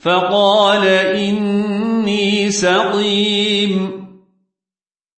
فقال إني سقيم.